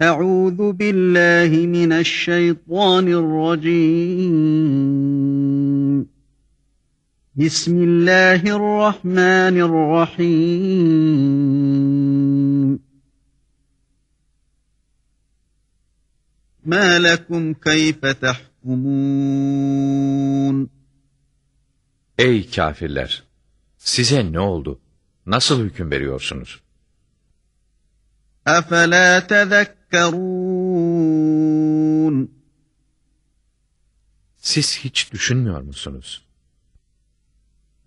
Euzu billahi mineşşeytanirracim. Bismillahirrahmanirrahim. Ma lekum keyfe tahkumun. Ey kafirler! Size ne oldu? Nasıl hüküm veriyorsunuz? Efela tezekkürün تذكرون Siz hiç düşünmüyor musunuz?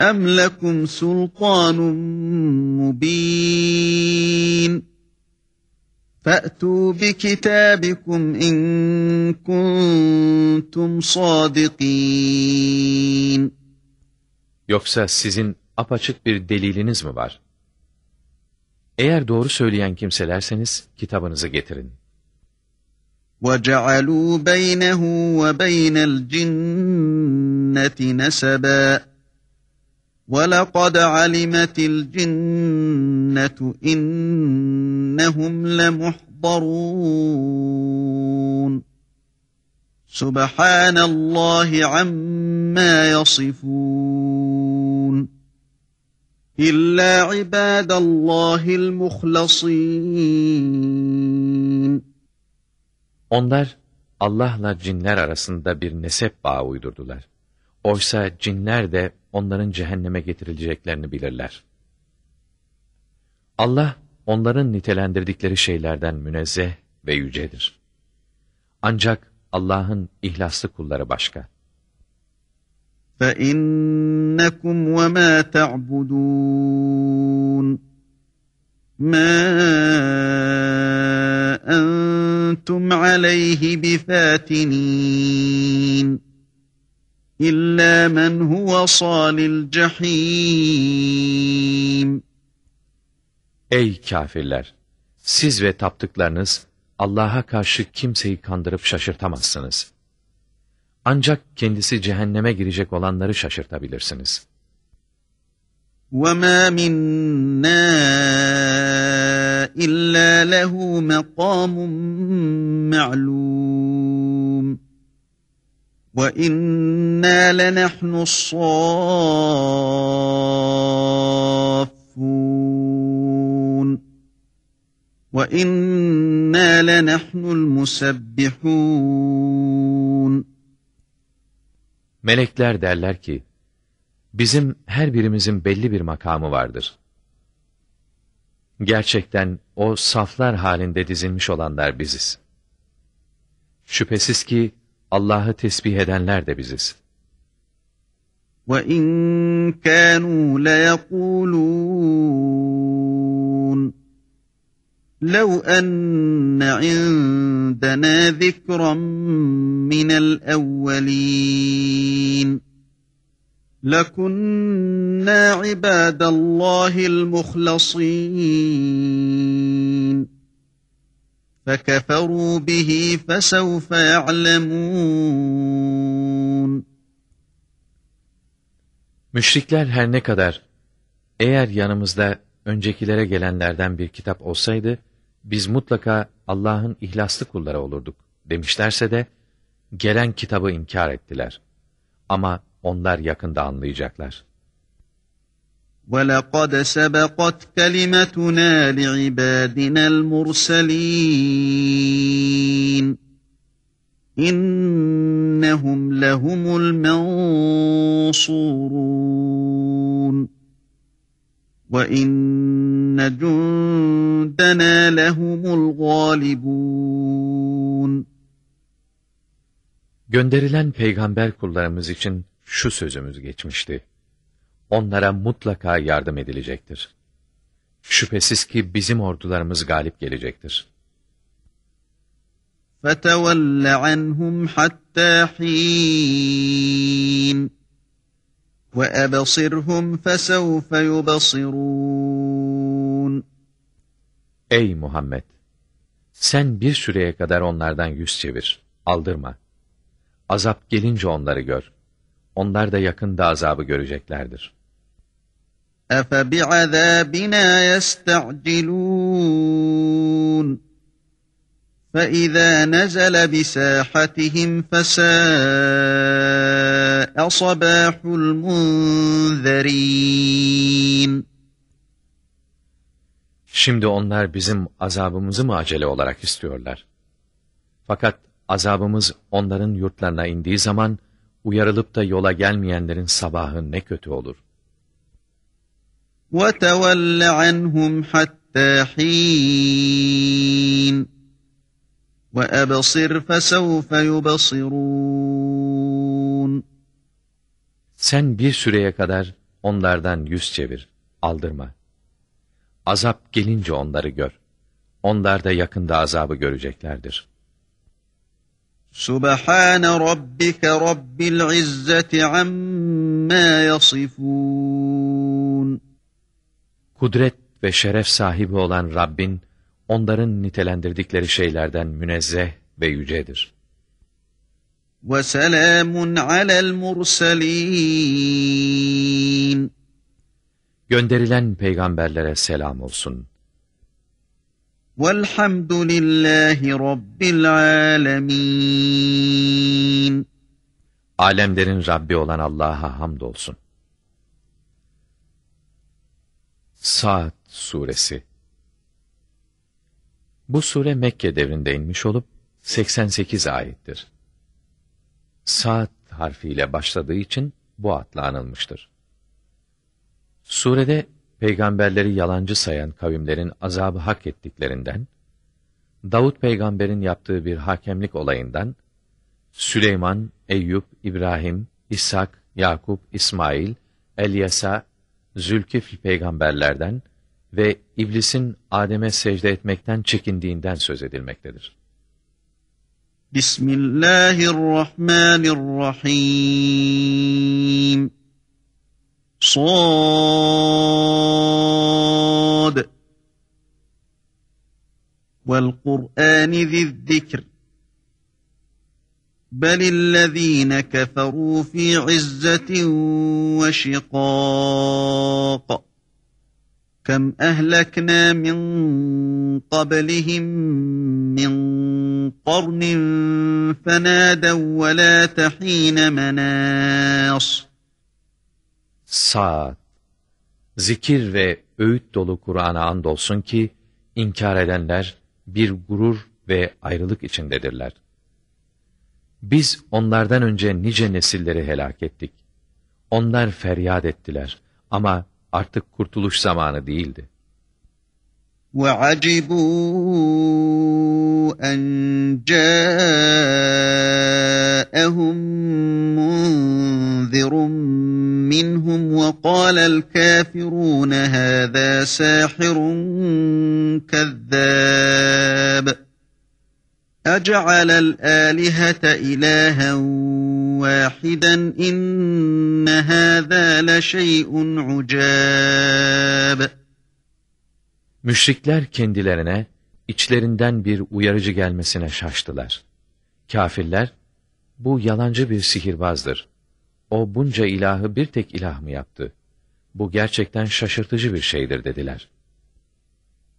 أم لكم سلطان مبين فأتوا بكتابكم إن كنتم صادقين Yoksa sizin apaçık bir deliliniz mi var? Eğer doğru söyleyen kimselerseniz kitabınızı getirin. وجعلوا بينه وبين الجنة نسبا ولقد علمت الجنة إنهم لمحضرون سبحان الله عما يصفون İlla ibadallahil muhlasin. Onlar Allah'la cinler arasında bir nesep bağı uydurdular. Oysa cinler de onların cehenneme getirileceklerini bilirler. Allah onların nitelendirdikleri şeylerden münezzeh ve yücedir. Ancak Allah'ın ihlaslı kulları başka. فإنكم وما تعبدون ما أنتم عليه بفاتنين إلا من هو صال الجحيم Ey kafirler! Siz ve taptıklarınız Allah'a karşı kimseyi kandırıp şaşırtamazsınız. Ancak kendisi cehenneme girecek olanları şaşırtabilirsiniz. وما منا إلا له مقام معلوم وإنا لنحن الصافون وإنا لنحن المسبحون Melekler derler ki, bizim her birimizin belli bir makamı vardır. Gerçekten o saflar halinde dizilmiş olanlar biziz. Şüphesiz ki Allah'ı tesbih edenler de biziz. وَإِنْ كَانُوا لَيَقُولُونَ لَوْ أَنَّ عِنْدَنَا ذِكْرًا مِنَ الْأَوَّلِينَ لَكُنَّا عِبَادَ اللّٰهِ الْمُخْلَصِينَ فَكَفَرُوا بِهِ فَسَوْفَ يَعْلَمُونَ Müşrikler her ne kadar, eğer yanımızda öncekilere gelenlerden bir kitap olsaydı, biz mutlaka Allah'ın ihlaslı kulları olurduk demişlerse de, gelen kitabı inkar ettiler. Ama onlar yakında anlayacaklar. وَلَقَدْ سَبَقَتْ كَلِمَتُنَا لِعِبَادِنَا الْمُرْسَلِينَ إِنَّهُمْ لَهُمُ الْمَنْصُورُونَ وَإِنَّ جُنْدَنَا لَهُمُ الْغَالِبُونَ Gönderilen peygamber kullarımız için şu sözümüz geçmişti. Onlara mutlaka yardım edilecektir. Şüphesiz ki bizim ordularımız galip gelecektir. فَتَوَلَّ عَنْهُمْ حَتَّى حِينٍ وَأَبَصِرْهُمْ فَسَوْفَ يُبَصِرُونَ Ey Muhammed! Sen bir süreye kadar onlardan yüz çevir, aldırma. Azap gelince onları gör. Onlar da yakında azabı göreceklerdir. أَفَبِعَذَابِنَا يَسْتَعْجِلُونَ فَإِذَا نَزَلَ بِسَاحَتِهِمْ فَسَاءَ صَبَاحُ الْمُنذَرِينَ Şimdi onlar bizim azabımızı mı acele olarak istiyorlar? Fakat azabımız onların yurtlarına indiği zaman, uyarılıp da yola gelmeyenlerin sabahı ne kötü olur. وَتَوَلَّ عَنْهُمْ حَتَّى حِينٍ وَأَبْصِرْ فَسَوْفَ يُبَصِرُونَ Sen bir süreye kadar onlardan yüz çevir, aldırma. Azap gelince onları gör. Onlar da yakında azabı göreceklerdir. Subhane rabbike rabbil izzeti amma yasifun. Kudret ve şeref sahibi olan Rabbin, onların nitelendirdikleri şeylerden münezzeh ve yücedir. وَسَلَامٌ عَلَى الْمُرْسَلِينَ Gönderilen peygamberlere selam olsun. وَالْحَمْدُ لِلّٰهِ رَبِّ الْعَالَمِينَ Alemlerin Rabbi olan Allah'a hamdolsun. Saat Suresi bu sure Mekke devrinde inmiş olup 88 ayettir. Saat harfiyle başladığı için bu adla anılmıştır. Surede peygamberleri yalancı sayan kavimlerin azabı hak ettiklerinden, Davut peygamberin yaptığı bir hakemlik olayından, Süleyman, Eyüp, İbrahim, İshak, Yakup, İsmail, Elyasa, Zülkifl peygamberlerden ve iblisin Adem'e secde etmekten çekindiğinden söz edilmektedir. Bismillahirrahmanirrahim. Sad والقرآن ذي الذكر بل الذين كفروا في عزة وشقاق كم أهلكنا من قبلهم من قرن فنادوا ولا تحين مناص Saat Zikir ve öğüt dolu Kur'an'a andolsun ki, inkar edenler bir gurur ve ayrılık içindedirler. Biz onlardan önce nice nesilleri helak ettik. Onlar feryat ettiler ama artık kurtuluş zamanı değildi. وَعَجِبُوا أَنْ جَاءَهُمْ مُنْذِرٌ مِّنْهُمْ وَقَالَ الْكَافِرُونَ هَذَا سَاحِرٌ كَذَّابٌ اَجْعَلَ الْآلِهَةَ إِلَٰهًا وَاحِدًا اِنَّ هَذَا لَشَيْءٌ عُجَابٌ Müşrikler kendilerine içlerinden bir uyarıcı gelmesine şaştılar. Kafirler, bu yalancı bir sihirbazdır. O bunca ilahı bir tek ilah mı yaptı? Bu gerçekten şaşırtıcı bir şeydir dediler.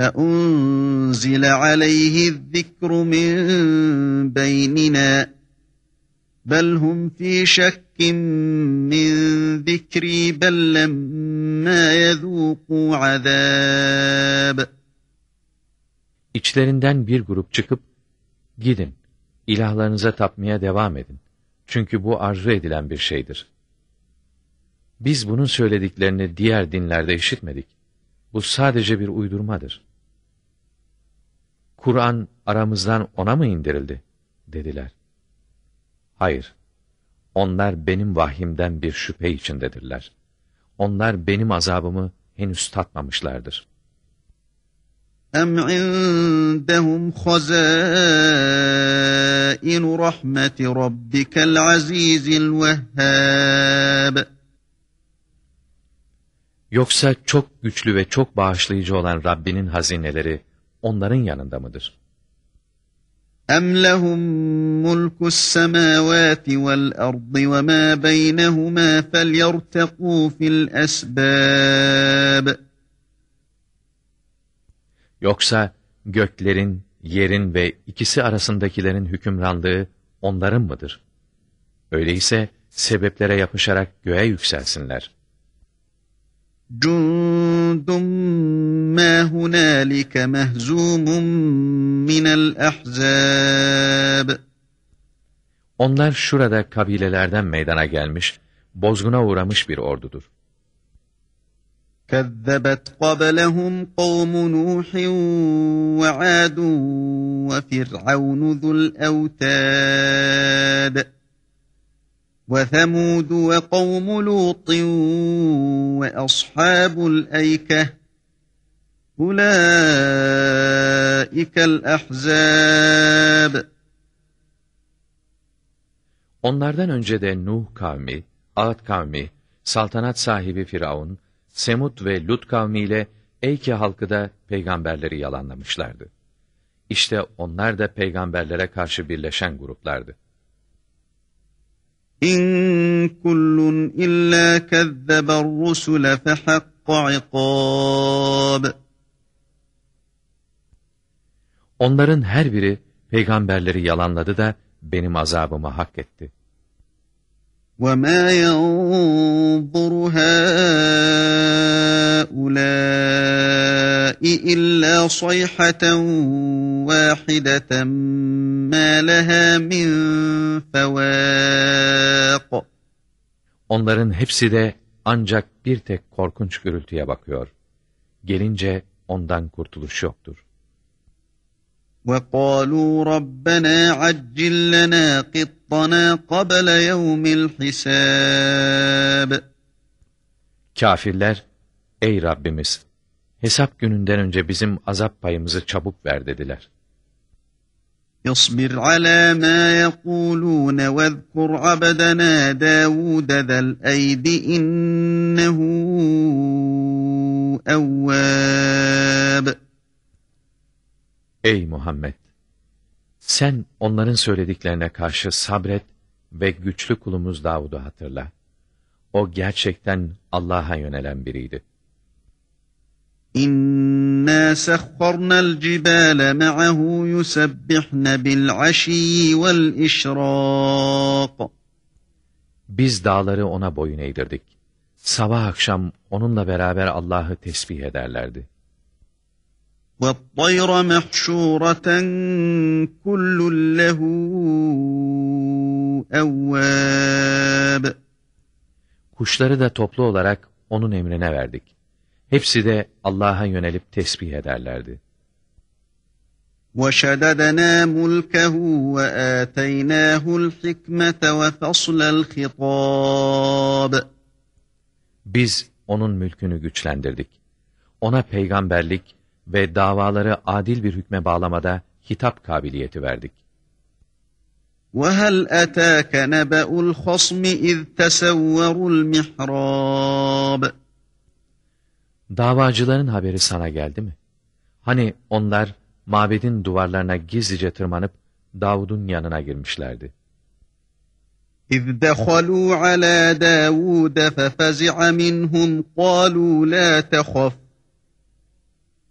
أَأُنْزِلَ عَلَيْهِ الذِّكْرُ مِنْ بَيْنِنَا بَلْ هُمْ فِي شَكٍّ مِّنْ ذِكْرِي بَلْ لَمَّا يَذُوقُوا عَذَابِ İçlerinden bir grup çıkıp, gidin, ilahlarınıza tapmaya devam edin. Çünkü bu arzu edilen bir şeydir. Biz bunun söylediklerini diğer dinlerde işitmedik. Bu sadece bir uydurmadır. Kur'an aramızdan ona mı indirildi? dediler. Hayır, onlar benim vahyimden bir şüphe içindedirler. Onlar benim azabımı henüz tatmamışlardır.'' أَمْ عِندَهُمْ خَزَائِنُ رَحْمَةِ رَبِّكَ الْعَزِيزِ الْوَهَّابِ Yoksa çok güçlü ve çok bağışlayıcı olan Rabbinin hazineleri onların yanında mıdır? أَمْ لَهُمْ مُلْكُ السَّمَاوَاتِ وَالْأَرْضِ وَمَا بَيْنَهُمَا فَلْيَرْتَقُوا فِي الْأَسْبَابِ Yoksa göklerin, yerin ve ikisi arasındakilerin hükümranlığı onların mıdır? Öyleyse sebeplere yapışarak göğe yükselsinler. جُنْدٌ مَا هُنَالِكَ مَهْزُومٌ مِنَ الْأَحْزَابِ Onlar şurada kabilelerden meydana gelmiş, bozguna uğramış bir ordudur. كذبت قبلهم قوم نوح وعاد وفرعون ذو الأوتاد وثمود وقوم لوط وأصحاب الأيكة أولئك الأحزاب Onlardan önce de Nuh kavmi, Ad kavmi, saltanat sahibi Firavun, Semud ve Lut kavmiyle Eyke halkı da peygamberleri yalanlamışlardı. İşte onlar da peygamberlere karşı birleşen gruplardı. İn kullun illa kezzeber rusule fehakka ikab. Onların her biri peygamberleri yalanladı da benim azabımı hak etti. وَمَا يَنْظُرُ هَؤُلَاءِ إِلَّا صَيْحَةً وَاحِدَةً مَا لَهَا مِنْ فَوَاقٍ Onların hepsi de ancak bir tek korkunç gürültüye bakıyor. Gelince ondan kurtuluş yoktur. وَقَالُوا رَبَّنَا عَجِّلْ لَنَا قِطَّنَا قَبْلَ يَوْمِ الْحِسَابِ Kafirler, ey Rabbimiz, hesap gününden önce bizim azap payımızı çabuk ver dediler. اصبر على ما يقولون واذكر عبدنا داود ذا الأيد إنه أواب Ey Muhammed! Sen onların söylediklerine karşı sabret ve güçlü kulumuz Davud'u hatırla. O gerçekten Allah'a yönelen biriydi. إنا سخرنا الجبال معه يسبحن بالعشي والإشراق Biz dağları ona boyun eğdirdik. Sabah akşam onunla beraber Allah'ı tesbih ederlerdi. والطير محشورة كل له أواب Kuşları da toplu olarak onun emrine verdik. Hepsi de Allah'a yönelip tesbih ederlerdi. وشددنا ملكه وآتيناه الحكمة وفصل الخطاب Biz onun mülkünü güçlendirdik. Ona peygamberlik ve davaları adil bir hükme bağlamada hitap kabiliyeti verdik. وهل أتاك نبأ الخصم إذ تسوروا المحراب Davacıların haberi sana geldi mi? Hani onlar mabedin duvarlarına gizlice tırmanıp Davud'un yanına girmişlerdi. إذ دخلوا على داود ففزع منهم قالوا لا تخف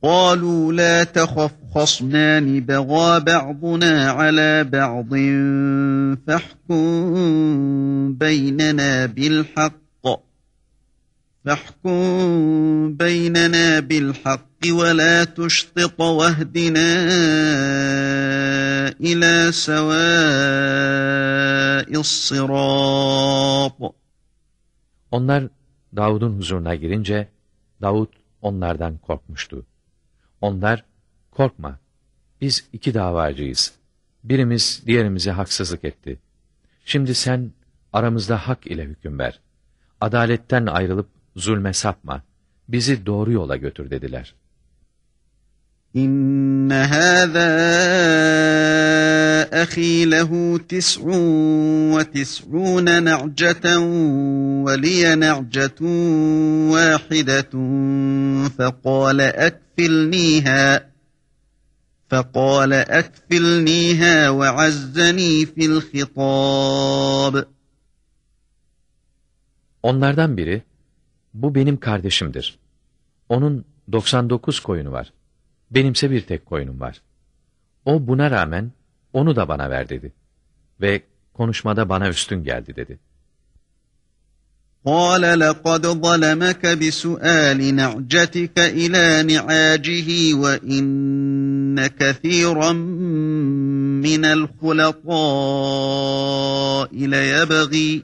قالوا لا تخف خصمان بغى بعضنا على بعض فاحكم بيننا بالحق فاحكم بيننا بالحق ولا تشطط واهدنا إلى سواء الصراط Onlar Davud'un huzuruna girince Davud onlardan korkmuştu. Onlar, korkma, biz iki davacıyız. Birimiz diğerimize haksızlık etti. Şimdi sen aramızda hak ile hüküm ver. Adaletten ayrılıp zulme sapma. Bizi doğru yola götür dediler. إن هذا أخي له تسع وتسعون نعجة ولي نعجة واحدة فقال أكفلنيها فقال أكفلنيها وعزني في الخطاب Onlardan biri, bu benim kardeşimdir. Onun 99 koyunu var. Benimse bir tek koyunum var. O buna rağmen onu da bana ver dedi. Ve konuşmada bana üstün geldi dedi. قال لقد ظلمك بسؤال نعجتك إلى نعاجه وإن كثيرا من الخلطاء ليبغي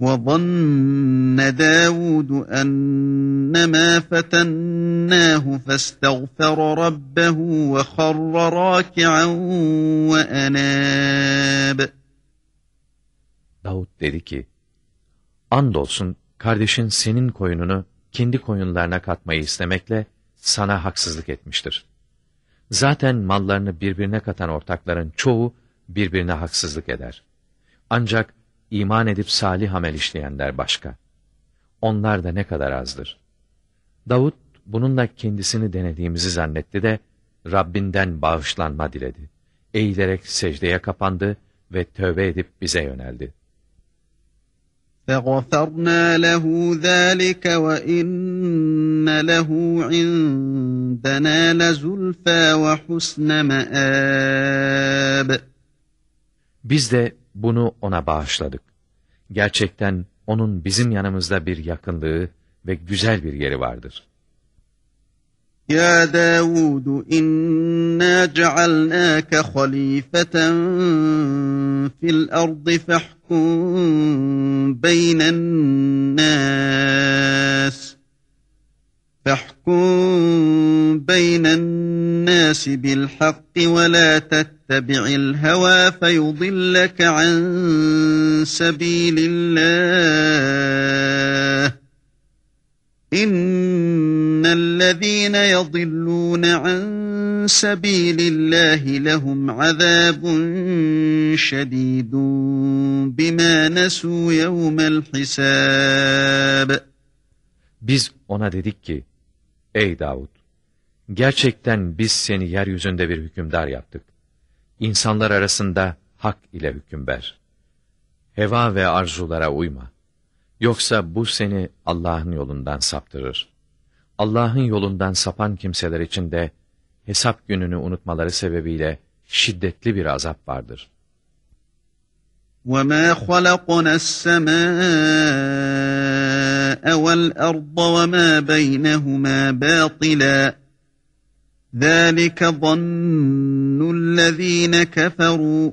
وَظَنَّ دَاوُودُ أَنَّمَا فَتَنَّاهُ فَاسْتَغْفَرَ رَبَّهُ وَخَرَّ رَاكِعًا وَأَنَابَ Davud dedi ki, Andolsun kardeşin senin koyununu kendi koyunlarına katmayı istemekle sana haksızlık etmiştir. Zaten mallarını birbirine katan ortakların çoğu birbirine haksızlık eder. Ancak iman edip salih amel işleyenler başka. Onlar da ne kadar azdır. Davud bununla kendisini denediğimizi zannetti de Rabbinden bağışlanma diledi. Eğilerek secdeye kapandı ve tövbe edip bize yöneldi. فَغَفَرْنَا لَهُ ذَٰلِكَ وَإِنَّ لَهُ عِندَنَا لَزُلْفَى وَحُسْنَ مَآبٍ biz de bunu ona bağışladık. Gerçekten onun bizim yanımızda bir yakınlığı ve güzel bir yeri vardır. Ya Davud inna cealnâke halifeten fil ardı fahkum beynen nas. فاحكم بين الناس بالحق ولا تتبع الهوى فيضلك عن سبيل الله. إن الذين يضلون عن سبيل الله لهم عذاب شديد بما نسوا يوم الحساب. Biz ona dedik ki, Ey Davud! Gerçekten biz seni yeryüzünde bir hükümdar yaptık. İnsanlar arasında hak ile hüküm ver. Heva ve arzulara uyma. Yoksa bu seni Allah'ın yolundan saptırır. Allah'ın yolundan sapan kimseler için de hesap gününü unutmaları sebebiyle şiddetli bir azap vardır. وَمَا خَلَقْنَا السَّمَاءَ وَالْأَرْضَ وَمَا بَيْنَهُمَا بَاطِلًا ذَٰلِكَ ظَنُّ الَّذ۪ينَ كَفَرُوا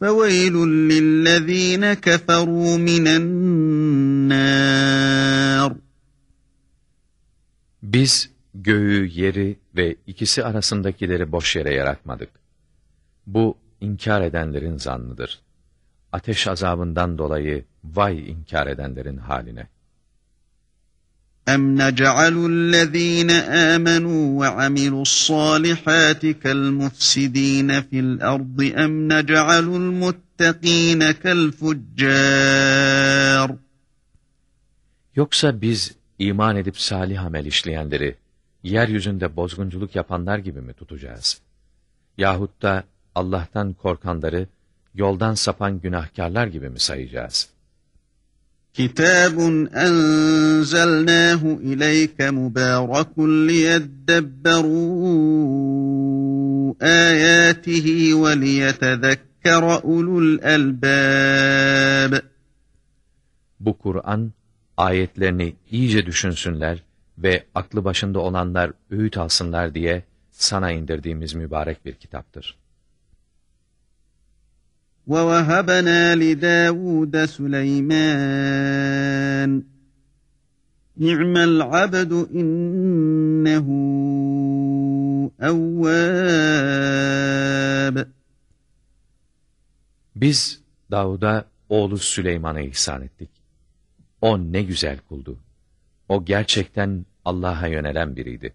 فَوَيْلٌ لِلَّذ۪ينَ كَفَرُوا مِنَ النَّارِ Biz göğü, yeri ve ikisi arasındakileri boş yere yaratmadık. Bu inkar edenlerin zannıdır. Ateş azabından dolayı vay inkar edenlerin haline. اَمْ نَجْعَلُ الَّذ۪ينَ آمَنُوا وَعَمِلُوا الصَّالِحَاتِ كَالْمُفْسِد۪ينَ فِي الْأَرْضِ اَمْ نَجْعَلُ الْمُتَّق۪ينَ كَالْفُجَّارِ Yoksa biz iman edip salih amel işleyenleri, yeryüzünde bozgunculuk yapanlar gibi mi tutacağız? Yahut da Allah'tan korkanları, yoldan sapan günahkarlar gibi mi sayacağız? Kitabun enzelnahu ileyke mübarekun liyeddebberu ayatihi ve liyetezekkere ulul elbab. Bu Kur'an ayetlerini iyice düşünsünler ve aklı başında olanlar öğüt alsınlar diye sana indirdiğimiz mübarek bir kitaptır. وَوَهَبَنَا لِدَاوُودَ سُلَيْمَانَ نِعْمَ الْعَبْدُ إِنَّهُ أَوَّابٌ Biz Davud'a oğlu Süleyman'a ihsan ettik. O ne güzel kuldu. O gerçekten Allah'a yönelen biriydi.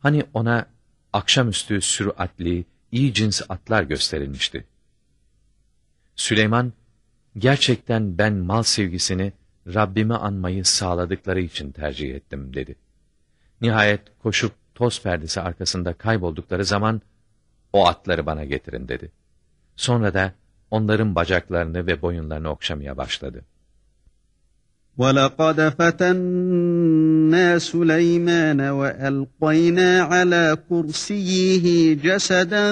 Hani ona akşamüstü süratli, iyi cins atlar gösterilmişti. Süleyman, gerçekten ben mal sevgisini Rabbimi anmayı sağladıkları için tercih ettim dedi. Nihayet koşup toz perdesi arkasında kayboldukları zaman o atları bana getirin dedi. Sonra da onların bacaklarını ve boyunlarını okşamaya başladı. وَلَقَدْ فَتَنَّا سُلَيْمَانَ وَأَلْقَيْنَا عَلَى كُرْسِيِّهِ جَسَدًا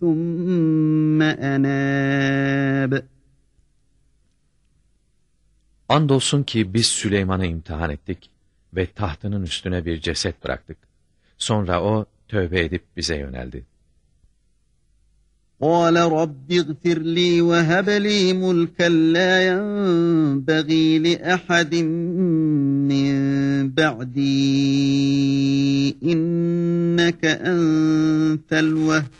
ثُمَّ أَنَابَ Andolsun ki biz Süleyman'ı imtihan ettik ve tahtının üstüne bir ceset bıraktık. Sonra o tövbe edip bize yöneldi. قال رب اغفر لي وهب لي ملكا لا ينبغي لأحد من بعدي إنك أنت الوهاب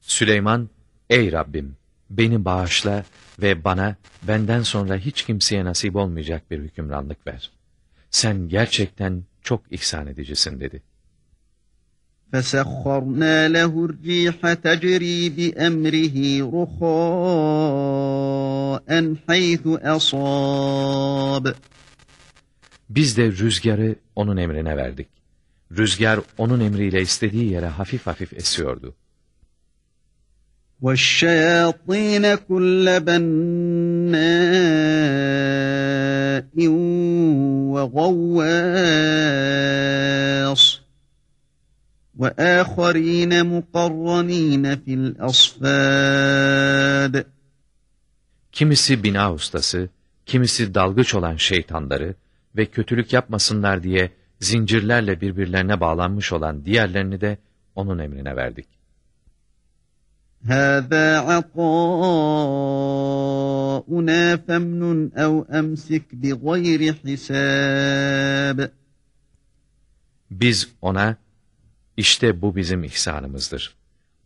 Süleyman, ey Rabbim beni bağışla ve bana benden sonra hiç kimseye nasip olmayacak bir hükümranlık ver. Sen gerçekten çok ihsan edicisin dedi. فَسَخَّرْنَا لَهُ الرِّيحَ تَجْرِي بِأَمْرِهِ رُخَاءً حَيْثُ أَصَابَ Biz de rüzgarı onun emrine verdik. Rüzgar onun emriyle istediği yere hafif hafif esiyordu. وَالشَّيَاطِينَ كُلَّ بَنَّاءٍ وَغَوَّاصٍ وَآخَرِينَ مُقَرَّنِينَ فِي الْأَصْفَادِ Kimisi bina ustası, kimisi dalgıç olan şeytanları ve kötülük yapmasınlar diye zincirlerle birbirlerine bağlanmış olan diğerlerini de onun emrine verdik. هَذَا عَطَاؤُنَا فَامْنُنْ أَوْ أَمْسِكْ بِغَيْرِ حِسَابٍ Biz ona, işte bu bizim ihsanımızdır.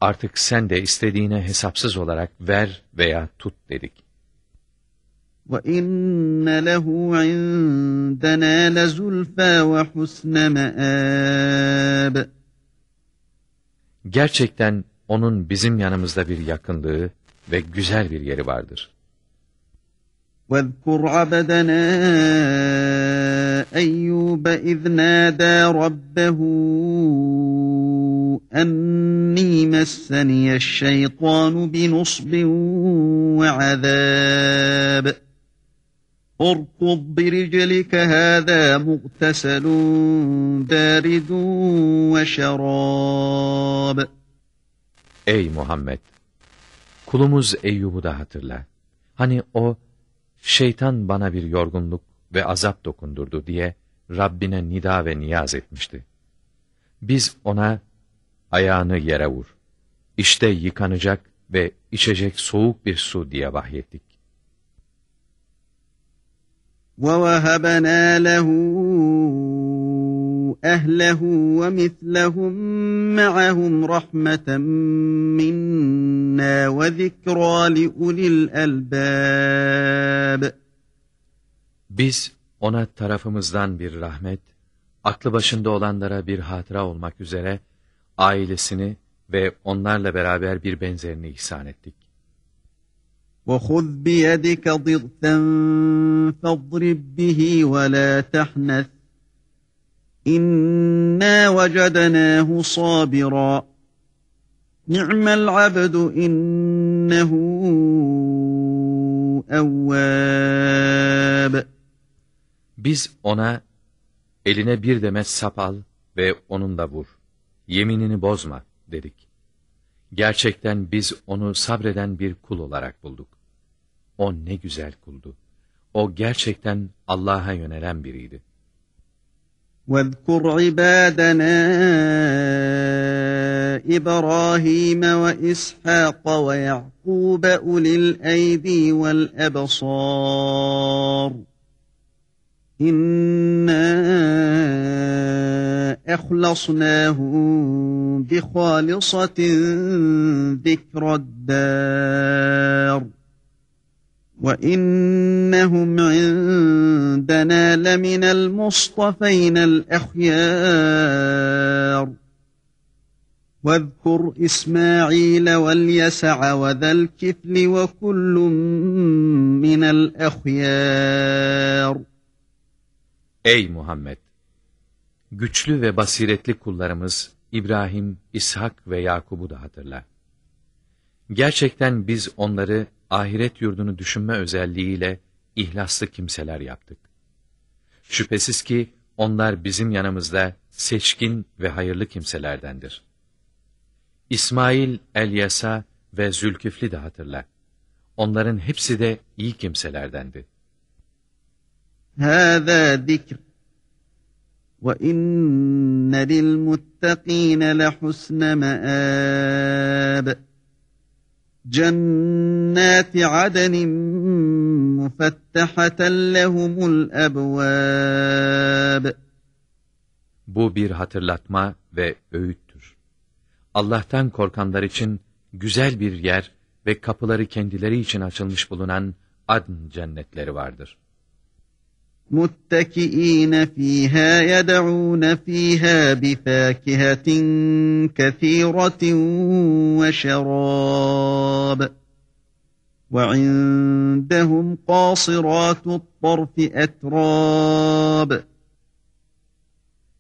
Artık sen de istediğine hesapsız olarak ver veya tut dedik. وَإِنَّ لَهُ عِندَنَا لَزُلْفَى وَحُسْنَ مَآبٍ Gerçekten onun bizim yanımızda bir yakınlığı ve güzel bir yeri vardır. وَاذْكُرْ عَبَدَنَا أَيُّوبَ إِذْ نَادَى رَبَّهُ أَنِّي مَسَّنِيَ الشَّيْطَانُ بِنُصْبٍ وَعَذَابٍ اركض برجلك هذا مغتسل بارد وشراب Ey Muhammed! Kulumuz Eyyub'u da hatırla. Hani o, şeytan bana bir yorgunluk ve azap dokundurdu diye Rabbine nida ve niyaz etmişti. Biz ona, ayağını yere vur. İşte yıkanacak ve içecek soğuk bir su diye vahyettik. وَوَهَبَنَا لَهُ أَهْلَهُ وَمِثْلَهُمْ مَعَهُمْ رَحْمَةً مِنَّا وَذِكْرَى لِأُولِي الْأَلْبَابِ Biz ona tarafımızdan bir rahmet, aklı başında olanlara bir hatıra olmak üzere ailesini ve onlarla beraber bir benzerini ihsan ettik. وَخُذْ بِيَدِكَ ضِغْثًا فَاضْرِبْ بِهِ وَلَا تَحْنَثْ إِنَّا وَجَدْنَاهُ صَابِرًا نِعْمَ الْعَبْدُ إِنَّهُ أواب Biz ona eline bir demet sap al ve onunla vur. Yeminini bozma dedik. Gerçekten biz onu sabreden bir kul olarak bulduk. O ne güzel kuldu. O gerçekten Allah'a yönelen biriydi. واذكر عبادنا إبراهيم وإسحاق ويعقوب أولي الأيدي والأبصار إنا أخلصناهم بخالصة ذكر الدار وَإِنَّهُمْ عِنْدَنَا لَمِنَ الْمُصْطَفَيْنَ الْأَخْيَارِ وَاذْكُرْ إِسْمَاعِيلَ وَالْيَسَعَ وَذَا الْكِفْلِ وَكُلٌّ مِّنَ الْأَخْيَارِ Ey Muhammed! Güçlü ve basiretli kullarımız İbrahim, İshak ve Yakub'u da hatırla. Gerçekten biz onları ahiret yurdunu düşünme özelliğiyle ihlaslı kimseler yaptık. Şüphesiz ki onlar bizim yanımızda seçkin ve hayırlı kimselerdendir. İsmail, Elyasa ve Zülküfli de hatırla. Onların hepsi de iyi kimselerdendi. هَذَا ذِكْرٌ وَإِنَّ لِلْمُتَّقِينَ لَحُسْنَ مَآبٍ Cennati adenin mufetteheten lehumul ebvâb. Bu bir hatırlatma ve öğüttür. Allah'tan korkanlar için güzel bir yer ve kapıları kendileri için açılmış bulunan adn cennetleri vardır. متكئين فيها يدعون فيها بفاكهة كثيرة وشراب وعندهم قاصرات الطرف أتراب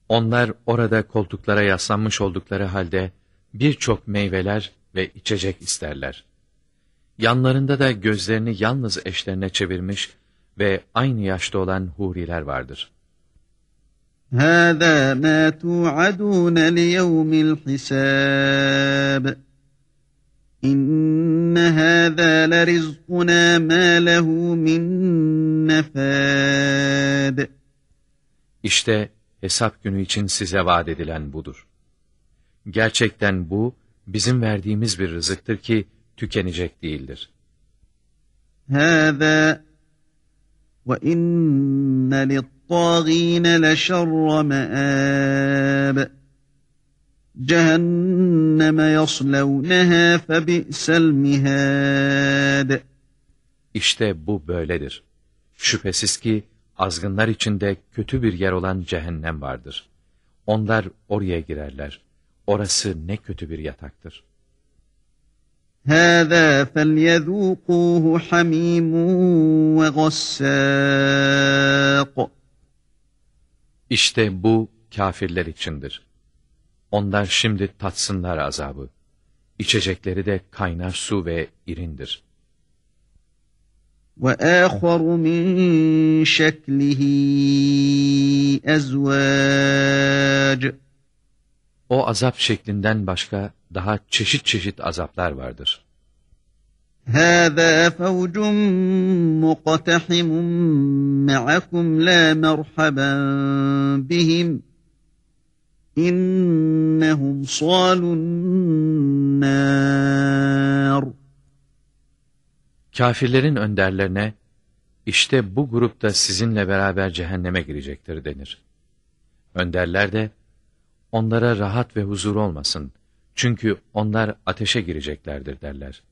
Onlar orada koltuklara yaslanmış oldukları halde birçok meyveler ve içecek isterler. Yanlarında da gözlerini yalnız eşlerine çevirmiş ve aynı yaşta olan huriler vardır. هَذَا مَا تُوعَدُونَ لِيَوْمِ الْحِسَابِ İnne hâzâ lerizqunâ mâ lehu min nefâd. İşte hesap günü için size vaat edilen budur. Gerçekten bu, bizim verdiğimiz bir rızıktır ki tükenecek değildir. هَذَا وَاِنَّ لِلطَّاغ۪ينَ لَشَرَّ مَآبٍ Cehenneme yaslevneha febi'sel mihad. İşte bu böyledir. Şüphesiz ki azgınlar içinde kötü bir yer olan cehennem vardır. Onlar oraya girerler. Orası ne kötü bir yataktır. هَذَا فَلْيَذُوقُوهُ حَمِيمٌ وَغَسَّاقٌ İşte bu kafirler içindir. Onlar şimdi tatsınlar azabı. İçecekleri de kaynar su ve irindir. وَآخَرُ مِنْ شَكْلِهِ أَزْوَاجٌ O azap şeklinden başka daha çeşit çeşit azaplar vardır. هَذَا فَوْجٌ مُقْتَحِمٌ مَعَكُمْ لَا مَرْحَبًا بِهِمْ İnnehum salun nar. Kafirlerin önderlerine, işte bu grupta sizinle beraber cehenneme girecektir denir. Önderler de, onlara rahat ve huzur olmasın, çünkü onlar ateşe gireceklerdir derler.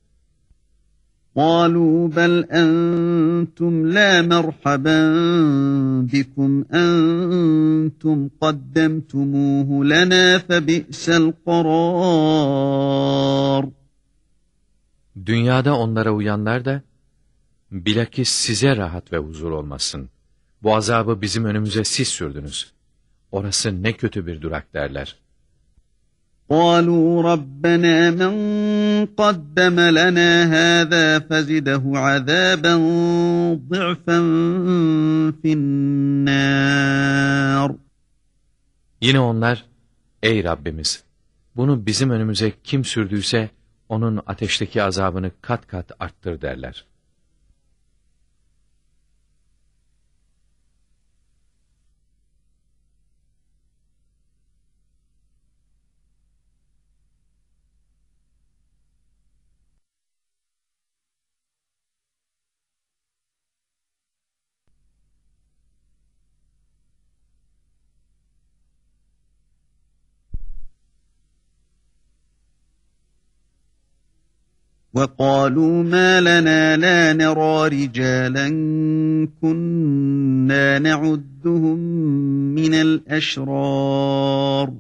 قالوا بل أنتم لا مرحبا بكم أنتم قدمتموه لنا فبئس القرار Dünyada onlara uyanlar da, bilakis size rahat ve huzur olmasın. Bu azabı bizim önümüze siz sürdünüz. Orası ne kötü bir durak derler. قالوا ربنا من قدم لنا هذا فزده عذابا ضعفا في النار Yine onlar, ey Rabbimiz, bunu bizim önümüze kim sürdüyse, onun ateşteki azabını kat kat arttır derler. وقالوا ما لنا لا نرى رجالا كنا نعدهم من الأشرار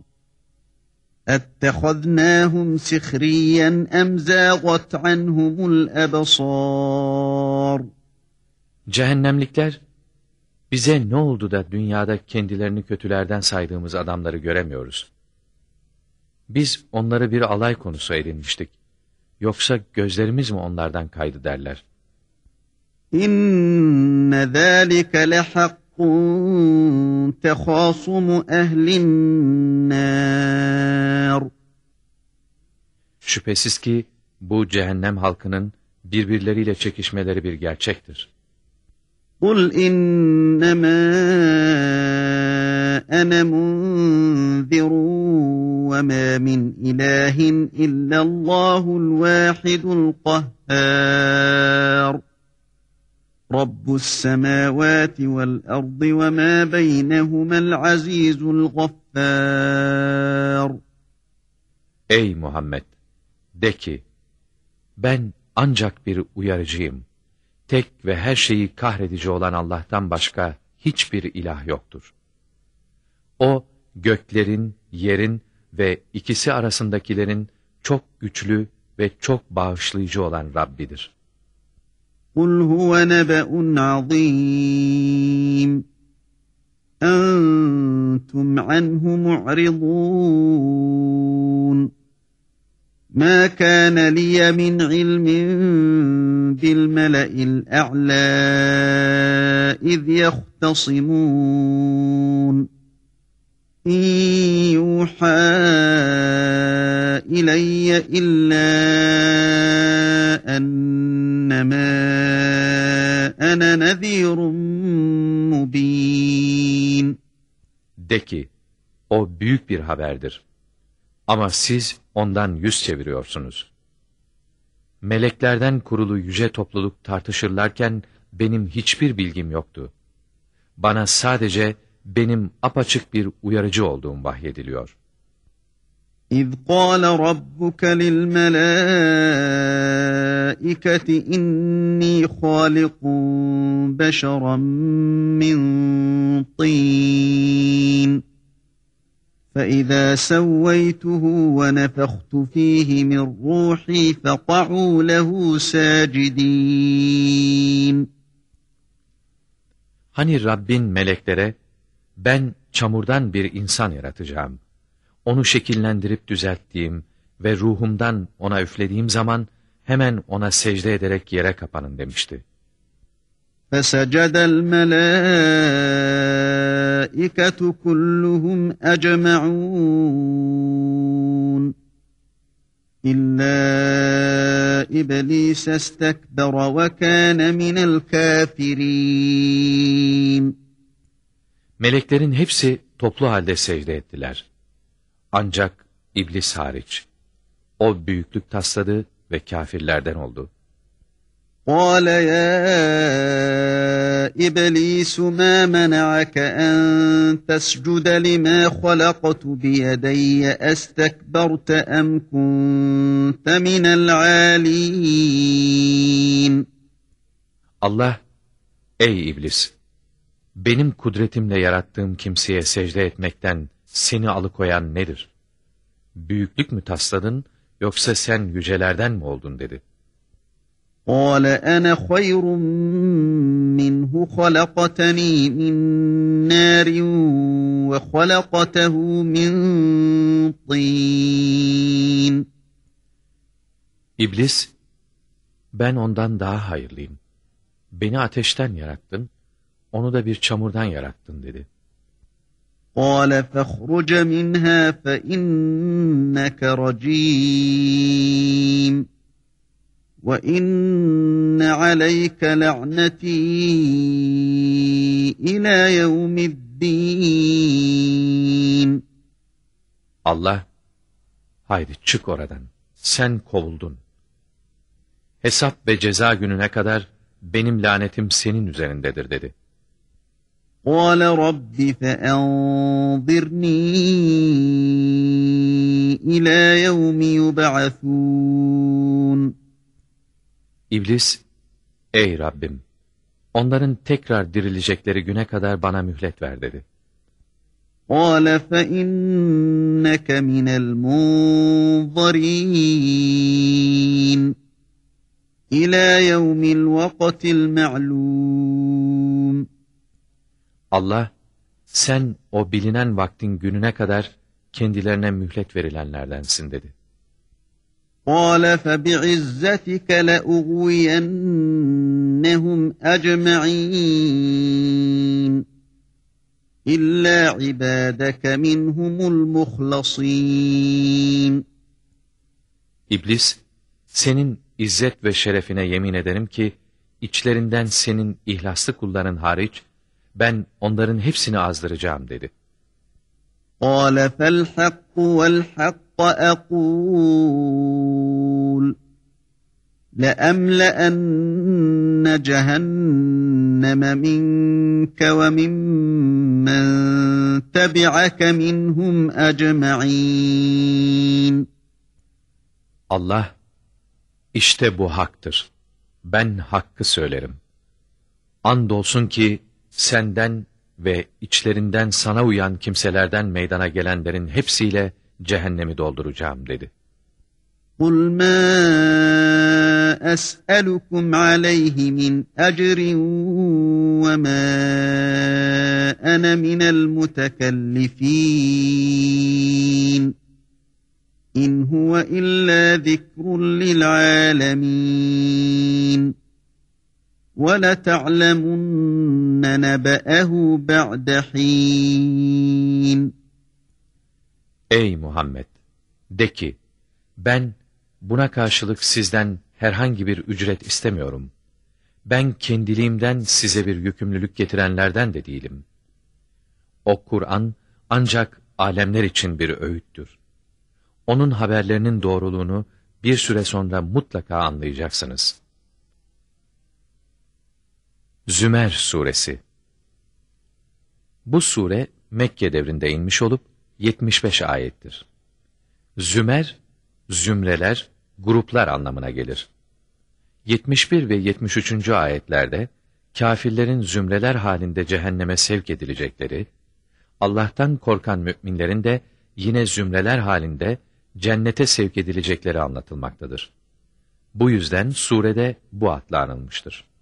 اتخذناهم سخريا أم زاغت عنهم الأبصار Cehennemlikler, bize ne oldu da dünyada kendilerini kötülerden saydığımız adamları göremiyoruz? Biz onları bir alay konusu edinmiştik. Yoksa gözlerimiz mi onlardan kaydı derler. İnne zâlike lehakkun tehasumu ehlinnâr. Şüphesiz ki bu cehennem halkının birbirleriyle çekişmeleri bir gerçektir. Kul innemâ ene munzirûn وَمَا مِنْ إِلَٰهٍ إِلَّا اللّٰهُ الْوَاحِدُ الْقَهَّارُ رَبُّ السَّمَاوَاتِ وَالْأَرْضِ وَمَا بَيْنَهُمَا الْعَزِيزُ الْغَفَّارُ Ey Muhammed! De ki, ben ancak bir uyarıcıyım. Tek ve her şeyi kahredici olan Allah'tan başka hiçbir ilah yoktur. O, göklerin, yerin ve ikisi arasındakilerin çok güçlü ve çok bağışlayıcı olan Rabbidir. قُلْ هُوَ نَبَأٌ عَظِيمٌ أَنْتُمْ عَنْهُ مُعْرِضُونَ مَا كَانَ لِيَ مِنْ عِلْمٍ بِالْمَلَإِ الْأَعْلَى إِذْ يَخْتَصِمُونَ İn yuha ileyye illa ennemâ ene nezîrun mubîn. De ki, o büyük bir haberdir. Ama siz ondan yüz çeviriyorsunuz. Meleklerden kurulu yüce topluluk tartışırlarken benim hiçbir bilgim yoktu. Bana sadece benim apaçık bir uyarıcı olduğum vahyediliyor. İz qâle rabbuke lil melâiketi inni khâlikun beşeran min tin. فَإِذَا سَوَّيْتُهُ وَنَفَخْتُ ف۪يهِ مِنْ رُوحِي فَقَعُوا لَهُ سَاجِد۪ينَ Hani Rabbin meleklere, ben çamurdan bir insan yaratacağım. Onu şekillendirip düzelttiğim ve ruhumdan ona üflediğim zaman hemen ona secde ederek yere kapanın demişti. فَسَجَدَ الْمَلَائِكَةُ كُلُّهُمْ أَجْمَعُونَ إِلَّا إِبْلِيسَ اسْتَكْبَرَ وَكَانَ مِنَ الْكَافِرِينَ Meleklerin hepsi toplu halde secde ettiler. Ancak iblis hariç. O büyüklük tasladı ve kafirlerden oldu. قال يا إبليس ما منعك أن تسجد لما خلقت بيدي أستكبرت أم كنت من العالين Allah, ey iblis! benim kudretimle yarattığım kimseye secde etmekten seni alıkoyan nedir? Büyüklük mü tasladın, yoksa sen yücelerden mi oldun dedi. قال أنا خير منه خلقتني من نار وخلقته من طين İblis, ben ondan daha hayırlıyım. Beni ateşten yarattın, onu da bir çamurdan yarattın dedi. قال فاخرج منها فإنك رجيم وإن عليك لعنتي إلى يوم الدين Allah, haydi çık oradan, sen kovuldun. Hesap ve ceza gününe kadar benim lanetim senin üzerindedir dedi. قال رب فأنظرني إلى يوم يبعثون İblis, ey Rabbim, onların tekrar dirilecekleri güne kadar bana mühlet ver dedi. قال فإنك من المنظرين إلى يوم الوقت المعلوم Allah, sen o bilinen vaktin gününe kadar kendilerine mühlet verilenlerdensin dedi. قال فبعزتك لأغوينهم أجمعين إلا عبادك منهم المخلصين İblis, senin izzet ve şerefine yemin ederim ki, içlerinden senin ihlaslı kulların hariç, ben onların hepsini azdıracağım dedi. قال فالحق والحق أقول لأملأن جهنم منك وممن تبعك منهم أجمعين Allah, işte bu haktır. Ben hakkı söylerim. Andolsun ki senden ve içlerinden sana uyan kimselerden meydana gelenlerin hepsiyle cehennemi dolduracağım dedi. قُلْ مَا أَسْأَلُكُمْ عَلَيْهِ مِنْ أَجْرٍ وَمَا أَنَا مِنَ الْمُتَكَلِّفِينَ إِنْ هُوَ إِلَّا ذِكْرٌ لِلْعَالَمِينَ وَلَتَعْلَمُنَّ نَبَأَهُ بَعْدَ حِينٍ Ey Muhammed! De ki, ben buna karşılık sizden herhangi bir ücret istemiyorum. Ben kendiliğimden size bir yükümlülük getirenlerden de değilim. O Kur'an ancak alemler için bir öğüttür. Onun haberlerinin doğruluğunu bir süre sonra mutlaka anlayacaksınız. Zümer Suresi Bu sure Mekke devrinde inmiş olup 75 ayettir. Zümer, zümreler, gruplar anlamına gelir. 71 ve 73. ayetlerde kafirlerin zümreler halinde cehenneme sevk edilecekleri, Allah'tan korkan müminlerin de yine zümreler halinde cennete sevk edilecekleri anlatılmaktadır. Bu yüzden surede bu adla anılmıştır.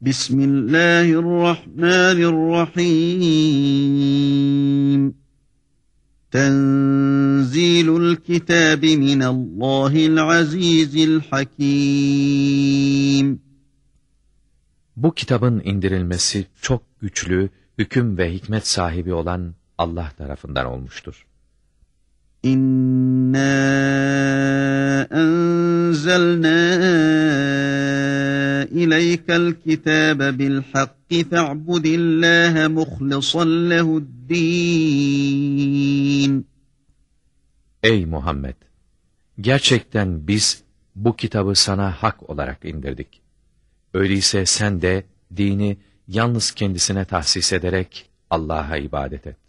Bismillahirrahmanirrahim. Tenzilul kitabi minallahil azizil hakim. Bu kitabın indirilmesi çok güçlü, hüküm ve hikmet sahibi olan Allah tarafından olmuştur. İnna enzelna ileykel kitabe bil hakki fe'budillaha muhlisan lehu'd-din. Ey Muhammed! Gerçekten biz bu kitabı sana hak olarak indirdik. Öyleyse sen de dini yalnız kendisine tahsis ederek Allah'a ibadet et.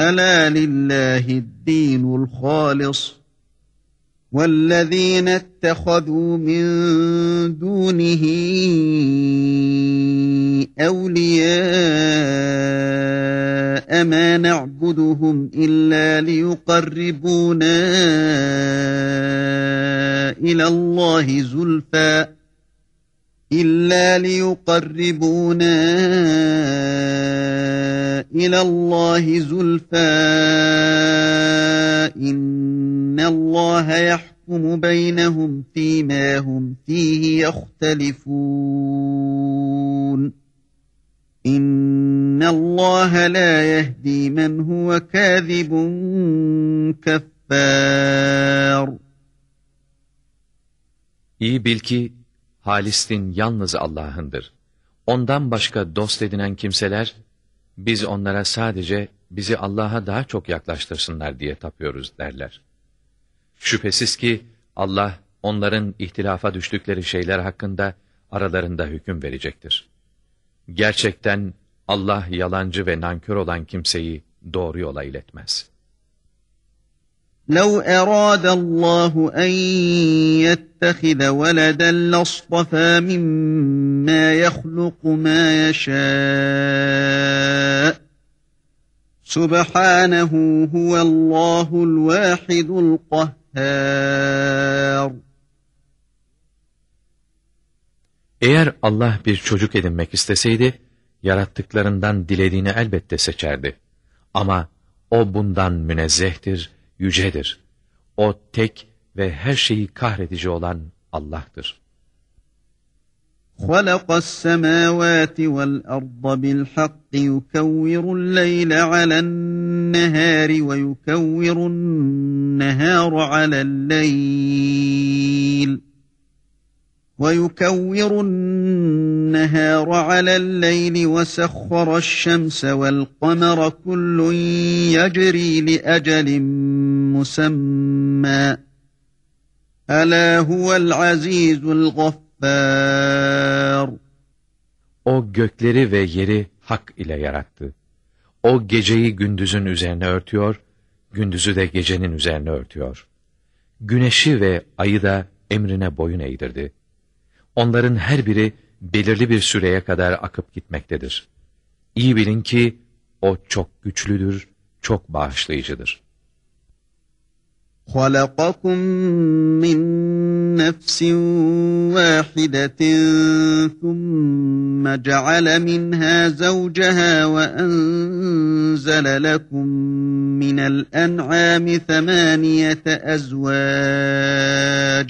ألا لله الدين الخالص والذين اتخذوا من دونه أولياء ما نعبدهم إلا ليقربونا إلى الله زلفى إلا ليقربونا إلى الله زلفى. إن الله يحكم بينهم فيما هم فيه يختلفون. إن الله لا يهدي من هو كاذب كفار. İyi bil ki Halis'in yalnız Allah'ındır. Ondan başka dost edinen kimseler, biz onlara sadece bizi Allah'a daha çok yaklaştırsınlar diye tapıyoruz derler. Şüphesiz ki Allah onların ihtilafa düştükleri şeyler hakkında aralarında hüküm verecektir. Gerçekten Allah yalancı ve nankör olan kimseyi doğru yola iletmez.'' لو أراد الله أن يتخذ ولدا لاصطفى مما يخلق ما يشاء سبحانه هو الله الواحد القهار Eğer Allah bir çocuk edinmek isteseydi, yarattıklarından dilediğini elbette seçerdi. Ama o bundan münezzehtir, yücedir. O tek ve her şeyi kahredici olan Allah'tır. خَلَقَ السَّمَاوَاتِ وَالْأَرْضَ بِالْحَقِّ يُكَوِّرُ اللَّيْلَ عَلَى النَّهَارِ وَيُكَوِّرُ النَّهَارَ عَلَى اللَّيْلِ وَيُكَوِّرُ النَّهَارَ عَلَى اللَّيْلِ وَسَخَّرَ الشَّمْسَ وَالْقَمَرَ كُلٌّ يَجْرِي لِأَجَلٍ مُّسَمًّى أَلَا هُوَ الْعَزِيزُ الْغَفَّارُ O gökleri ve yeri hak ile yarattı. O geceyi gündüzün üzerine örtüyor, gündüzü de gecenin üzerine örtüyor. Güneşi ve ayı da emrine boyun eğdirdi. Onların her biri belirli bir süreye kadar akıp gitmektedir. İyi bilin ki o çok güçlüdür, çok bağışlayıcıdır. خَلَقَكُم مِّن نَّفْسٍ وَاحِدَةٍ ثُمَّ جَعَلَ مِنْهَا زَوْجَهَا وَأَنزَلَ لَكُم مِّنَ الْأَنْعَامِ ثَمَانِيَةَ أَزْوَاجٍ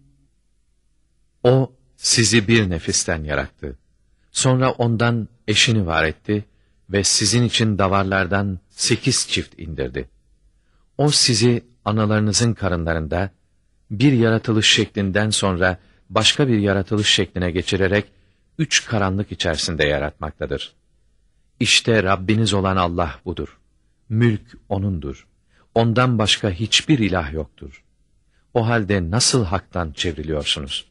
O sizi bir nefisten yarattı. Sonra ondan eşini var etti ve sizin için davarlardan sekiz çift indirdi. O sizi analarınızın karınlarında bir yaratılış şeklinden sonra başka bir yaratılış şekline geçirerek üç karanlık içerisinde yaratmaktadır. İşte Rabbiniz olan Allah budur. Mülk O'nundur. Ondan başka hiçbir ilah yoktur. O halde nasıl haktan çevriliyorsunuz?'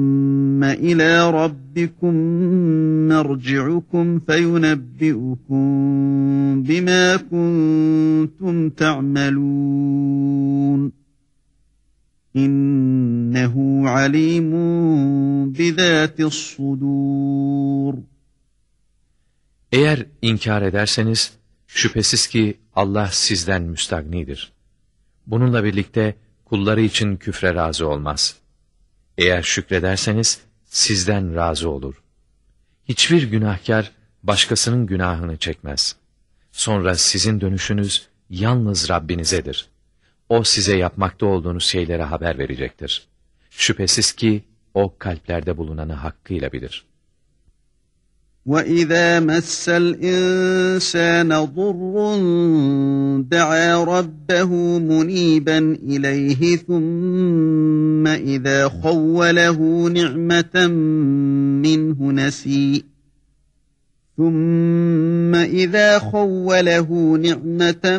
إِلَى رَبِّكُمْ مَرْجِعُكُمْ فَيُنَبِّئُكُمْ بِمَا كُنْتُمْ تَعْمَلُونَ İnnehu alimun bizâtis sudur. Eğer inkar ederseniz, şüphesiz ki Allah sizden müstagnidir. Bununla birlikte kulları için küfre razı olmaz.'' Eğer şükrederseniz sizden razı olur. Hiçbir günahkar başkasının günahını çekmez. Sonra sizin dönüşünüz yalnız Rabbinizedir. O size yapmakta olduğunuz şeylere haber verecektir. Şüphesiz ki o kalplerde bulunanı hakkıyla bilir.'' وَإِذَا مَسَّ الْإِنسَانَ ضُرٌّ دَعَا رَبَّهُ مُنِيبًا إِلَيْهِ ثُمَّ إِذَا خَوَّلَهُ نِعْمَةً مِّنْهُ نَسِيَ ثُمَّ إِذَا خَوَّلَهُ نِعْمَةً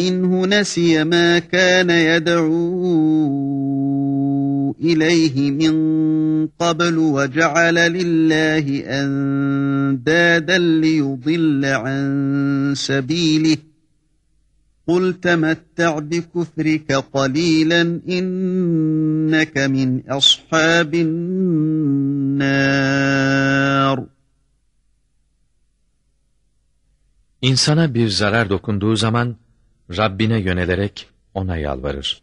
مِّنْهُ نَسِيَ مَا كَانَ يَدْعُو إليه من قبل وجعل لله أندادا ليضل عن سبيله قل تمتع بكفرك قليلا إنك من أصحاب النار İnsana bir zarar dokunduğu zaman Rabbine yönelerek ona yalvarır.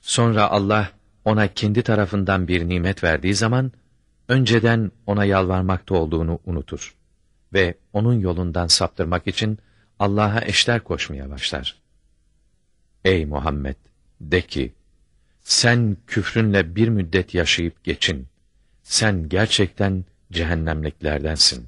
Sonra Allah ona kendi tarafından bir nimet verdiği zaman, önceden ona yalvarmakta olduğunu unutur ve onun yolundan saptırmak için Allah'a eşler koşmaya başlar. Ey Muhammed! De ki, sen küfrünle bir müddet yaşayıp geçin. Sen gerçekten cehennemliklerdensin.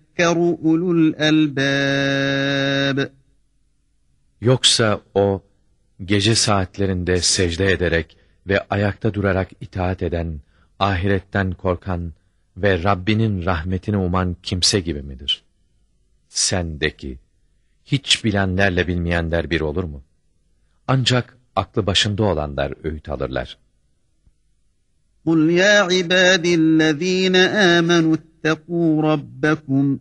يَذَّكَّرُ ulul elbâb. Yoksa o, gece saatlerinde secde ederek ve ayakta durarak itaat eden, ahiretten korkan ve Rabbinin rahmetini uman kimse gibi midir? Sen de ki, hiç bilenlerle bilmeyenler bir olur mu? Ancak aklı başında olanlar öğüt alırlar. قُلْ يَا عِبَادِ الَّذ۪ينَ آمَنُوا اتَّقُوا رَبَّكُمْ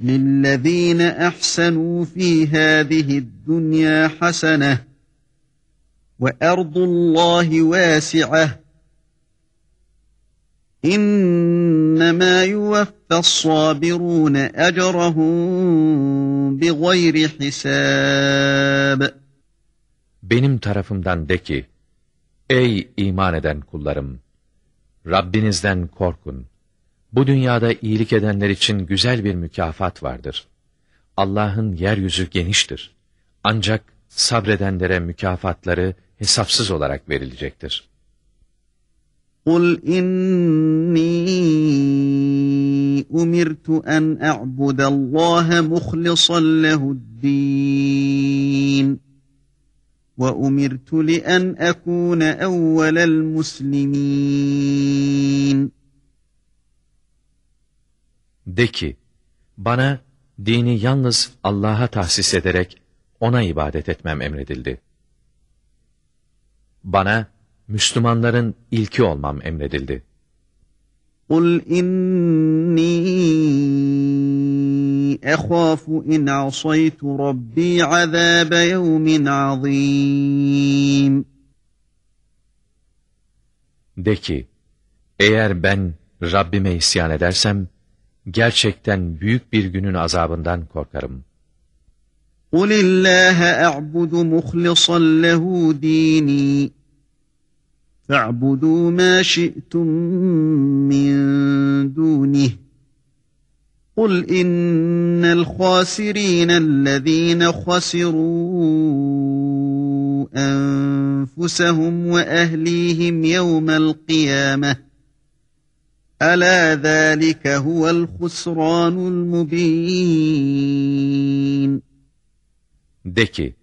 لِلَّذ۪ينَ اَحْسَنُوا ف۪ي هَذِهِ الدُّنْيَا حَسَنَةً وَاَرْضُ اللّٰهِ وَاسِعَةً اِنَّمَا يُوَفَّ الصَّابِرُونَ اَجْرَهُمْ بِغَيْرِ حِسَابٍ Benim tarafımdan de ki, Ey iman eden kullarım! Rabbinizden korkun. Bu dünyada iyilik edenler için güzel bir mükafat vardır. Allah'ın yeryüzü geniştir. Ancak sabredenlere mükafatları hesapsız olarak verilecektir. قُلْ إِنِّي أُمِرْتُ أَنْ أَعْبُدَ اللّٰهَ مُخْلِصًا لَهُ الدِّينَ وَأُمِرْتُ لِأَنْ أَكُونَ أَوَّلَ الْمُسْلِمِينَ De ki, bana dini yalnız Allah'a tahsis ederek ona ibadet etmem emredildi. Bana Müslümanların ilki olmam emredildi. قُلْ إِنِّي أَخَافُ إِنْ عَصَيْتُ رَبِّي عَذَابَ يَوْمٍ عَظِيمٍ De ki, eğer ben Rabbime isyan edersem, gerçekten büyük bir günün azabından korkarım. قُلِ اللّٰهَ أَعْبُدُ مُخْلِصًا لَهُ دِينِي فَاعْبُدُوا مَا شِئْتُمْ مِنْ دُونِهِ قُلْ إِنَّ الْخَاسِرِينَ الَّذ۪ينَ خَسِرُوا أَنفُسَهُمْ وَأَهْلِيهِمْ يَوْمَ الْقِيَامَةِ أَلَا ذَٰلِكَ هُوَ الْخُسْرَانُ الْمُب۪ينَ De ki,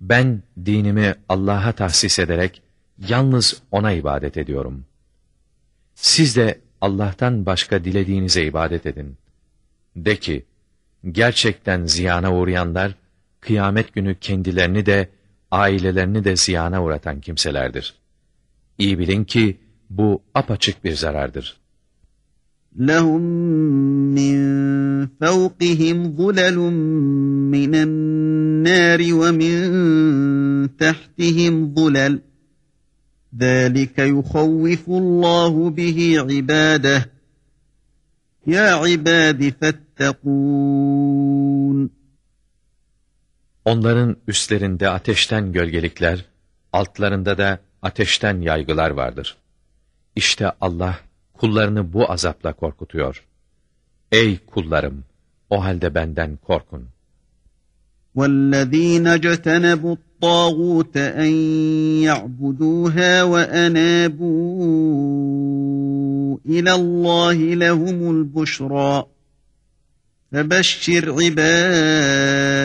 ben dinimi Allah'a tahsis ederek, yalnız O'na ibadet ediyorum. Siz de Allah'tan başka dilediğinize ibadet edin. De ki, gerçekten ziyana uğrayanlar, kıyamet günü kendilerini de, ailelerini de ziyana uğratan kimselerdir. İyi bilin ki, bu apaçık bir zarardır. لهم من فوقهم ظلل من النار ومن تحتهم ظلل ذلك يخوف الله به عباده يا عباد فاتقون Onların üstlerinde ateşten gölgelikler, altlarında da ateşten yaygılar vardır. İşte Allah kullarını bu azapla korkutuyor. Ey kullarım! O halde benden korkun. وَالَّذ۪ينَ اجْتَنَبُوا الطَّاغُوتَ اَنْ يَعْبُدُوهَا وَأَنَابُوا اِلَى اللّٰهِ لَهُمُ الْبُشْرَى فَبَشِّرْ عِبَادِ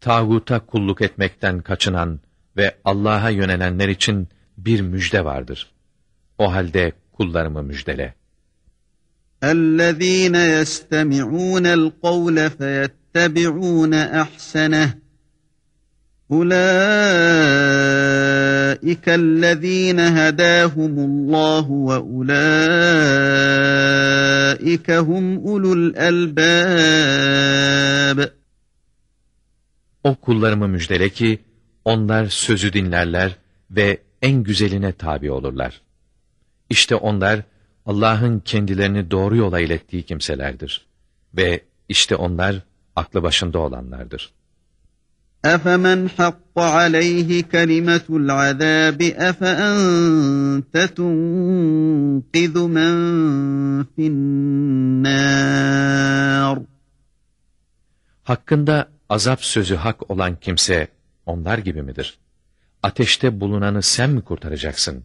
Tağuta kulluk etmekten kaçınan ve Allah'a yönelenler için bir müjde vardır. O halde kullarımı müjdele. اَلَّذ۪ينَ يَسْتَمِعُونَ الْقَوْلَ فَيَتَّبِعُونَ اَحْسَنَهُ اُولَٰئِكَ الَّذ۪ينَ هَدَاهُمُ اللّٰهُ وَاُولَٰئِكَ هُمْ اُولُو الْاَلْبَابِ O kullarımı müjdele ki, onlar sözü dinlerler ve en güzeline tabi olurlar. İşte onlar, Allah'ın kendilerini doğru yola ilettiği kimselerdir. Ve işte onlar, aklı başında olanlardır. أَفَمَنْ حَقَّ عَلَيْهِ كَلِمَةُ الْعَذَابِ أَفَأَنْتَ تُنْقِذُ مَنْ فِي النَّارِ Hakkında azap sözü hak olan kimse onlar gibi midir? Ateşte bulunanı sen mi kurtaracaksın?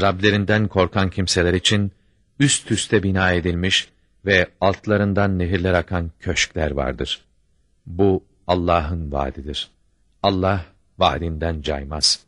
Rablerinden korkan kimseler için üst üste bina edilmiş ve altlarından nehirler akan köşkler vardır. Bu Allah'ın vaadidir. Allah vaadinden caymaz.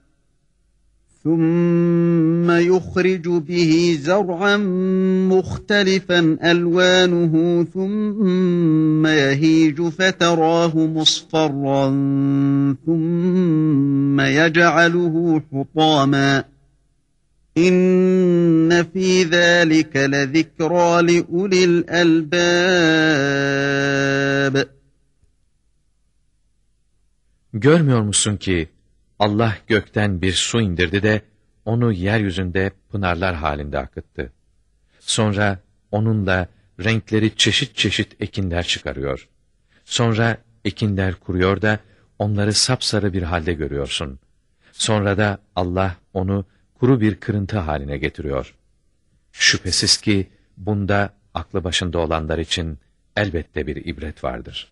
ثُمَّ يُخْرِجُ بِهِ زَرْعًا مُخْتَلِفًا أَلْوَانُهُ ثُمَّ يَهِيجُ فَتَرَاهُ مُصْفَرًّا ثُمَّ يَجْعَلُهُ حُطَامًا fî zâlike lezikrâ li ulil elbâb. Görmüyor musun ki Allah gökten bir su indirdi de onu yeryüzünde pınarlar halinde akıttı. Sonra onunla renkleri çeşit çeşit ekinler çıkarıyor. Sonra ekinler kuruyor da onları sapsarı bir halde görüyorsun. Sonra da Allah onu kuru bir kırıntı haline getiriyor. Şüphesiz ki bunda aklı başında olanlar için elbette bir ibret vardır.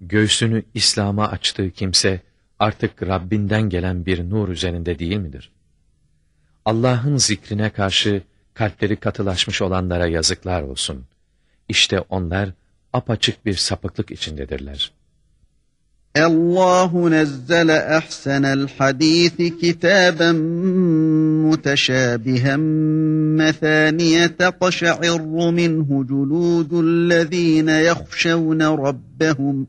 göğsünü İslam'a açtığı kimse artık Rabbinden gelen bir nur üzerinde değil midir? Allah'ın zikrine karşı kalpleri katılaşmış olanlara yazıklar olsun. İşte onlar apaçık bir sapıklık içindedirler. Allahu nezzele ahsenel hadisi kitaben muteşabihen mesaniye teqşa'irru minhu culudul lezine yahşevne rabbehum.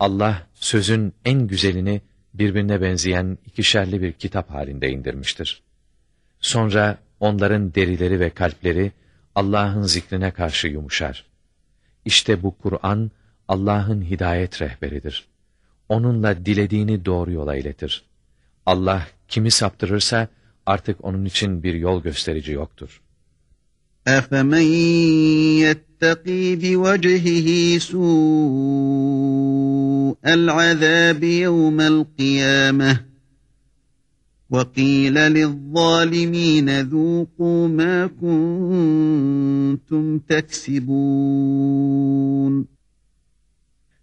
Allah sözün en güzelini birbirine benzeyen ikişerli bir kitap halinde indirmiştir. Sonra onların derileri ve kalpleri Allah'ın zikrine karşı yumuşar. İşte bu Kur'an Allah'ın hidayet rehberidir. Onunla dilediğini doğru yola iletir. Allah kimi saptırırsa artık onun için bir yol gösterici yoktur. أَفَمَنْ يَتَّقِي بِوَجْهِهِ سُوءَ الْعَذَابِ يَوْمَ الْقِيَامَةِ وَقِيلَ لِلظَّالِمِينَ ذُوقُوا مَا كُنْتُمْ تَكْسِبُونَ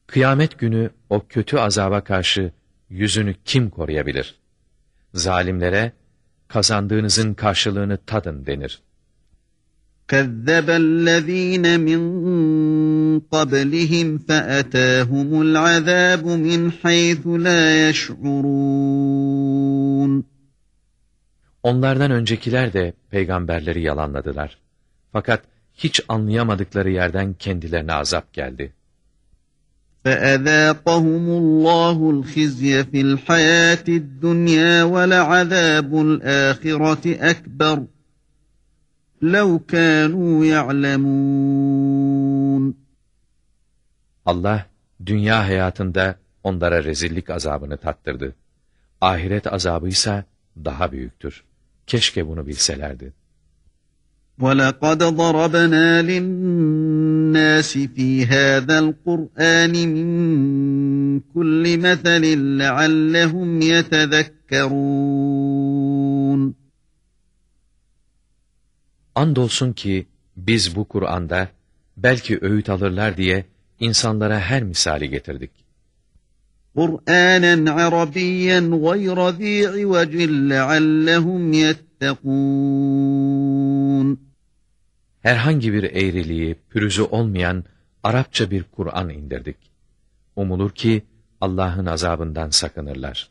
Kıyamet günü o kötü azaba karşı yüzünü kim koruyabilir? Zalimlere kazandığınızın karşılığını tadın denir. كَذَّبَ الَّذ۪ينَ مِنْ قَبْلِهِمْ فَأَتَاهُمُ الْعَذَابُ مِنْ حَيْثُ لَا يَشْعُرُونَ Onlardan öncekiler de peygamberleri yalanladılar. Fakat hiç anlayamadıkları yerden kendilerine azap geldi. فَأَذَاقَهُمُ اللّٰهُ الْخِزْيَ فِي الْحَيَاةِ الدُّنْيَا وَلَعَذَابُ الْآخِرَةِ أَكْبَرُ لَوْ كَانُوا يَعْلَمُونَ Allah dünya hayatında onlara rezillik azabını tattırdı. Ahiret azabı ise daha büyüktür. Keşke bunu bilselerdi. وَلَقَدْ ضَرَبْنَا لِلنَّاسِ فِي هَذَا الْقُرْآنِ مِنْ كُلِّ مَثَلٍ لَعَلَّهُمْ يَتَذَكَّرُونَ Andolsun ki biz bu Kur'an'da belki öğüt alırlar diye insanlara her misali getirdik. Kur'anen Arabiyyen gayra zi'i vecin leallehum yettekûn. Herhangi bir eğriliği, pürüzü olmayan Arapça bir Kur'an indirdik. Umulur ki Allah'ın azabından sakınırlar.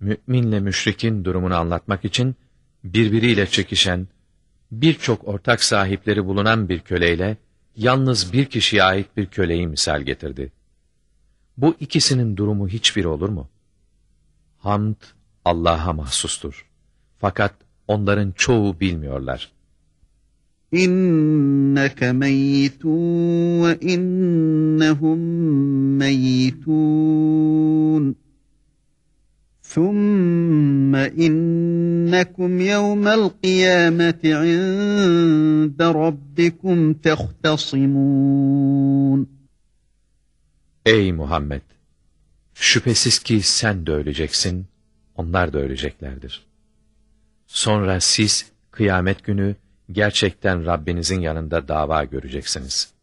müminle müşrikin durumunu anlatmak için birbiriyle çekişen, birçok ortak sahipleri bulunan bir köleyle yalnız bir kişiye ait bir köleyi misal getirdi. Bu ikisinin durumu hiçbir olur mu? Hamd Allah'a mahsustur. Fakat onların çoğu bilmiyorlar. İnneke meyyitun ve innehum meyyitun. ثُمَّ إِنَّكُمْ يَوْمَ الْقِيَامَةِ عِنْدَ رَبِّكُمْ تَخْتَصِمُونَ Ey Muhammed! Şüphesiz ki sen de öleceksin, onlar da öleceklerdir. Sonra siz kıyamet günü gerçekten Rabbinizin yanında dava göreceksiniz.''